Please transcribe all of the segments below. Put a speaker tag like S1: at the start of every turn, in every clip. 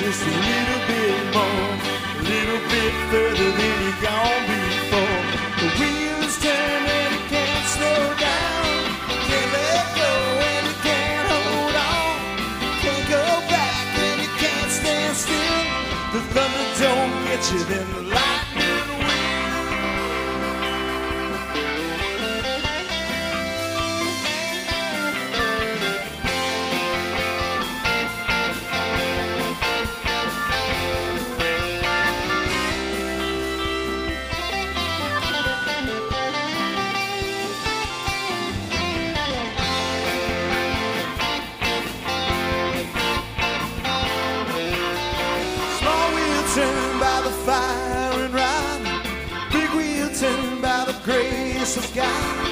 S1: just a little bit more. A little bit further than you've gone before. The wheels turn and you can't slow down. Can't let go and you can't hold on. Can't go back and you can't stand still. The thunder don't get you, then the lightning grace of God.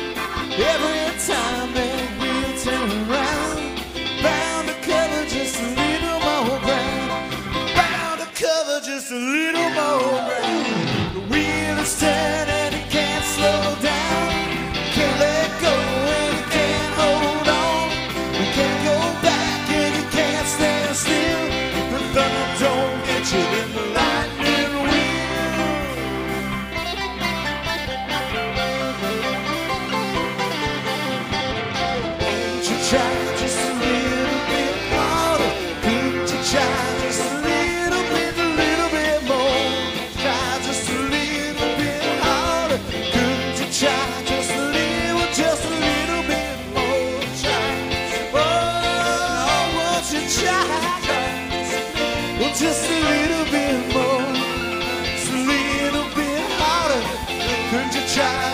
S1: Every time that wheel turn around, bound to cover just a little more ground. Bound to cover just a little more ground. Couldn't you try